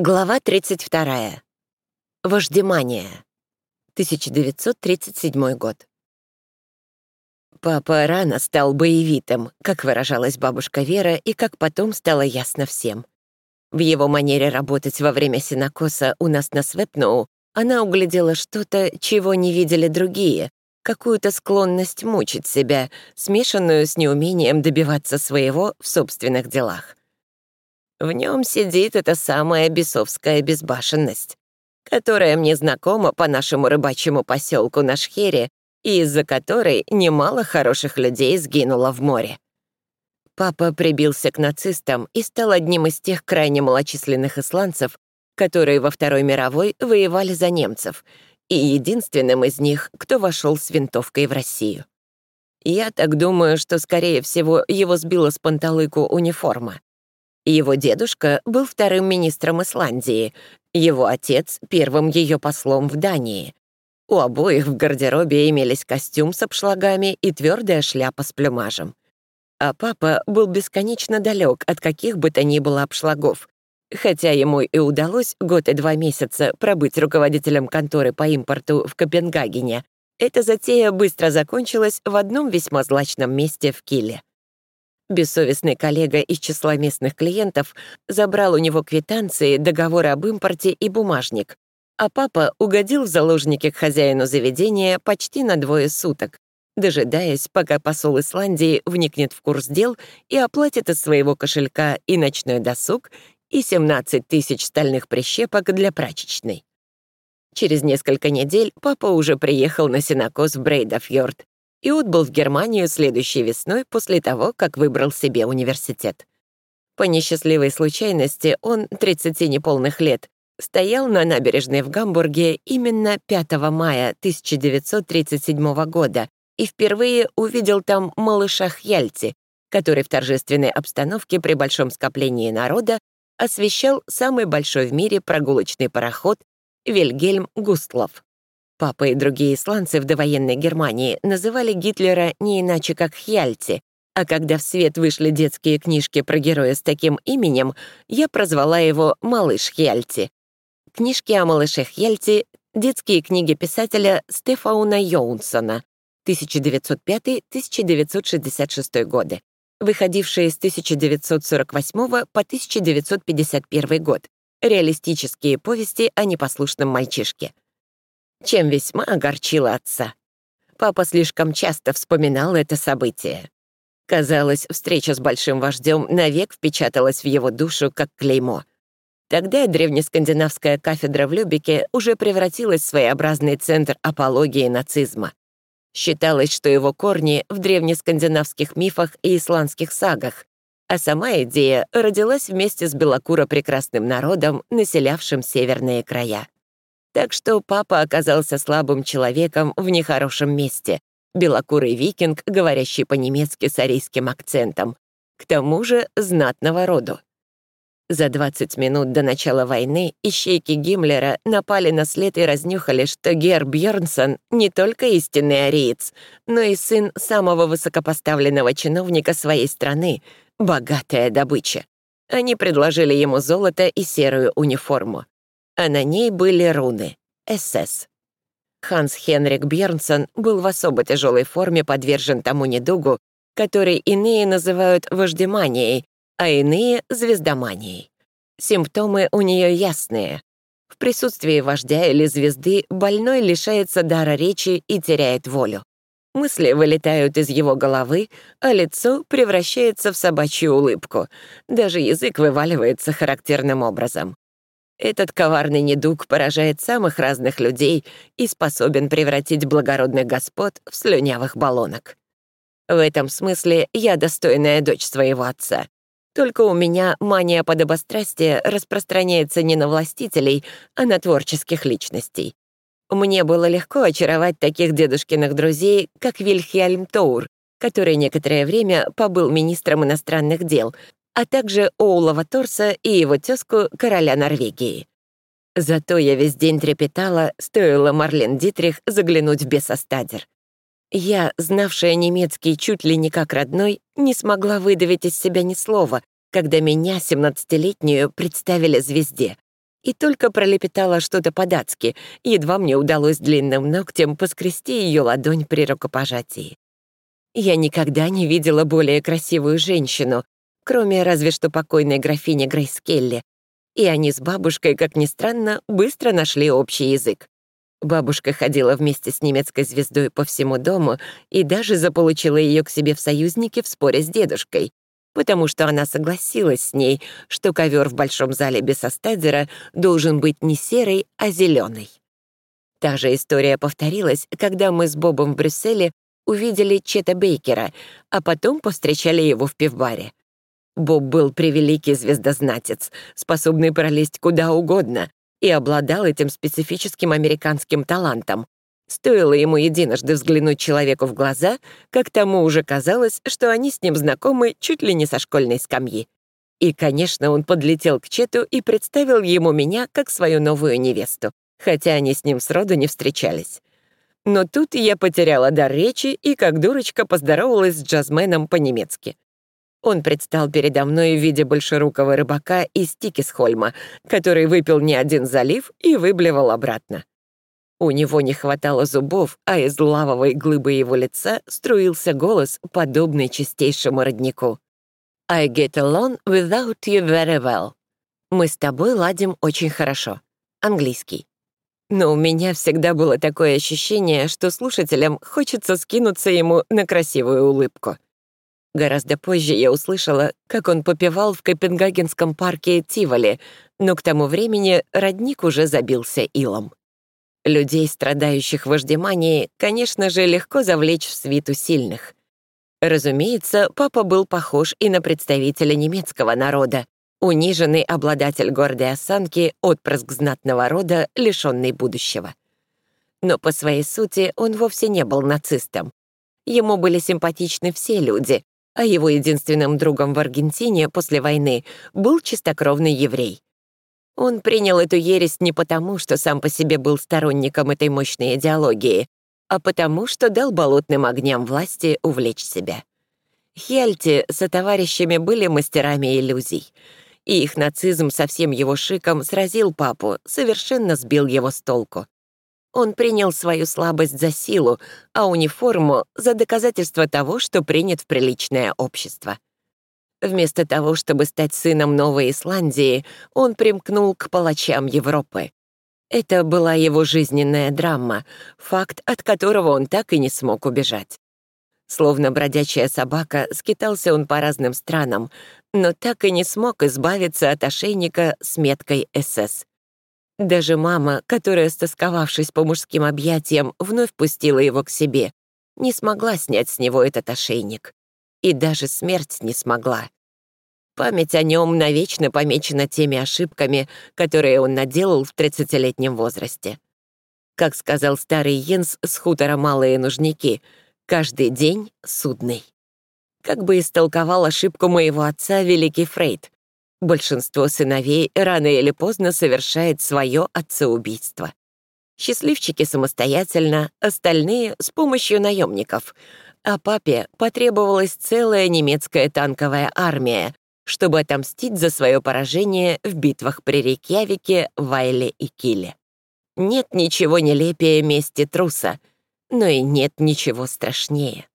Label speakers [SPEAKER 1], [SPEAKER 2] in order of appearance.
[SPEAKER 1] Глава 32. Вождемания. 1937 год. Папа рано стал боевитым, как выражалась бабушка Вера, и как потом стало ясно всем. В его манере работать во время синокоса у нас на Свепноу она углядела что-то, чего не видели другие, какую-то склонность мучить себя, смешанную с неумением добиваться своего в собственных делах. В нем сидит эта самая бесовская безбашенность, которая мне знакома по нашему рыбачьему поселку на Шхере и из-за которой немало хороших людей сгинуло в море. Папа прибился к нацистам и стал одним из тех крайне малочисленных исландцев, которые во Второй мировой воевали за немцев, и единственным из них, кто вошел с винтовкой в Россию. Я так думаю, что, скорее всего, его сбила с панталыку униформа. Его дедушка был вторым министром Исландии, его отец — первым ее послом в Дании. У обоих в гардеробе имелись костюм с обшлагами и твердая шляпа с плюмажем. А папа был бесконечно далек от каких бы то ни было обшлагов, хотя ему и удалось год и два месяца пробыть руководителем конторы по импорту в Копенгагене, эта затея быстро закончилась в одном весьма злачном месте в Киле. Бессовестный коллега из числа местных клиентов забрал у него квитанции, договоры об импорте и бумажник, а папа угодил в заложники к хозяину заведения почти на двое суток, дожидаясь, пока посол Исландии вникнет в курс дел и оплатит из своего кошелька и ночной досуг, и 17 тысяч стальных прищепок для прачечной. Через несколько недель папа уже приехал на синокос в Брейдафьорд, и отбыл в Германию следующей весной после того, как выбрал себе университет. По несчастливой случайности он, 30 неполных лет, стоял на набережной в Гамбурге именно 5 мая 1937 года и впервые увидел там малыша Хьяльти, который в торжественной обстановке при большом скоплении народа освещал самый большой в мире прогулочный пароход Вильгельм Густлов. Папа и другие исландцы в довоенной Германии называли Гитлера не иначе как Хьяльти, а когда в свет вышли детские книжки про героя с таким именем, я прозвала его «Малыш Хьяльти». Книжки о малыше Хьяльти — детские книги писателя Стефауна Йоунсона 1905-1966 годы, выходившие с 1948 по 1951 год, реалистические повести о непослушном мальчишке чем весьма огорчила отца. Папа слишком часто вспоминал это событие. Казалось, встреча с большим вождем навек впечаталась в его душу, как клеймо. Тогда древнескандинавская кафедра в Любике уже превратилась в своеобразный центр апологии нацизма. Считалось, что его корни в древнескандинавских мифах и исландских сагах, а сама идея родилась вместе с белокуро-прекрасным народом, населявшим северные края. Так что папа оказался слабым человеком в нехорошем месте. Белокурый викинг, говорящий по-немецки с арийским акцентом. К тому же знатного роду. За 20 минут до начала войны ищейки Гиммлера напали на след и разнюхали, что Гер Бьернсон не только истинный ариец, но и сын самого высокопоставленного чиновника своей страны, богатая добыча. Они предложили ему золото и серую униформу а на ней были руны «СС». Ханс Хенрик Бьернсон был в особо тяжелой форме подвержен тому недугу, который иные называют вождеманией, а иные — звездоманией. Симптомы у нее ясные. В присутствии вождя или звезды больной лишается дара речи и теряет волю. Мысли вылетают из его головы, а лицо превращается в собачью улыбку. Даже язык вываливается характерным образом. Этот коварный недуг поражает самых разных людей и способен превратить благородных господ в слюнявых баллонок. В этом смысле я достойная дочь своего отца. Только у меня мания подобострастия распространяется не на властителей, а на творческих личностей. Мне было легко очаровать таких дедушкиных друзей, как Вильхельм Тоур, который некоторое время побыл министром иностранных дел, а также Оулова Торса и его тезку короля Норвегии. Зато я весь день трепетала, стоило Марлен Дитрих заглянуть в бесостадер. Я, знавшая немецкий чуть ли не как родной, не смогла выдавить из себя ни слова, когда меня, 17-летнюю, представили звезде. и только пролепетала что-то по-датски, едва мне удалось длинным ногтем поскрести ее ладонь при рукопожатии. Я никогда не видела более красивую женщину, кроме разве что покойной графини Грейс Келли, и они с бабушкой, как ни странно, быстро нашли общий язык. Бабушка ходила вместе с немецкой звездой по всему дому и даже заполучила ее к себе в союзники в споре с дедушкой, потому что она согласилась с ней, что ковер в большом зале Бессостадера должен быть не серый, а зеленый. Та же история повторилась, когда мы с Бобом в Брюсселе увидели Чета Бейкера, а потом повстречали его в пивбаре. Боб был превеликий звездознатец, способный пролезть куда угодно, и обладал этим специфическим американским талантом. Стоило ему единожды взглянуть человеку в глаза, как тому уже казалось, что они с ним знакомы чуть ли не со школьной скамьи. И, конечно, он подлетел к Чету и представил ему меня как свою новую невесту, хотя они с ним сроду не встречались. Но тут я потеряла дар речи и, как дурочка, поздоровалась с джазменом по-немецки. Он предстал передо мной в виде большерукого рыбака из Тикисхольма, который выпил не один залив и выблевал обратно. У него не хватало зубов, а из лавовой глыбы его лица струился голос, подобный чистейшему роднику. «I get along without you very well». «Мы с тобой ладим очень хорошо». Английский. Но у меня всегда было такое ощущение, что слушателям хочется скинуться ему на красивую улыбку. Гораздо позже я услышала, как он попивал в Копенгагенском парке Тиволи, но к тому времени родник уже забился илом. Людей, страдающих вождеманией, конечно же, легко завлечь в свиту сильных. Разумеется, папа был похож и на представителя немецкого народа, униженный обладатель гордой осанки, отпрыск знатного рода, лишенный будущего. Но по своей сути он вовсе не был нацистом. Ему были симпатичны все люди, а его единственным другом в Аргентине после войны был чистокровный еврей. Он принял эту ересь не потому, что сам по себе был сторонником этой мощной идеологии, а потому, что дал болотным огням власти увлечь себя. Хельти со товарищами были мастерами иллюзий, и их нацизм со всем его шиком сразил папу, совершенно сбил его с толку. Он принял свою слабость за силу, а униформу — за доказательство того, что принят в приличное общество. Вместо того, чтобы стать сыном Новой Исландии, он примкнул к палачам Европы. Это была его жизненная драма, факт, от которого он так и не смог убежать. Словно бродячая собака, скитался он по разным странам, но так и не смог избавиться от ошейника с меткой «СС». Даже мама, которая, стосковавшись по мужским объятиям, вновь пустила его к себе, не смогла снять с него этот ошейник. И даже смерть не смогла. Память о нем навечно помечена теми ошибками, которые он наделал в 30-летнем возрасте. Как сказал старый Йенс с хутора «Малые нужники», каждый день судный. Как бы истолковал ошибку моего отца великий Фрейд, Большинство сыновей рано или поздно совершает свое отцеубийство. Счастливчики самостоятельно, остальные — с помощью наемников. А папе потребовалась целая немецкая танковая армия, чтобы отомстить за свое поражение в битвах при Рейкьявике, Вайле и Киле. Нет ничего нелепее мести труса, но и нет ничего страшнее.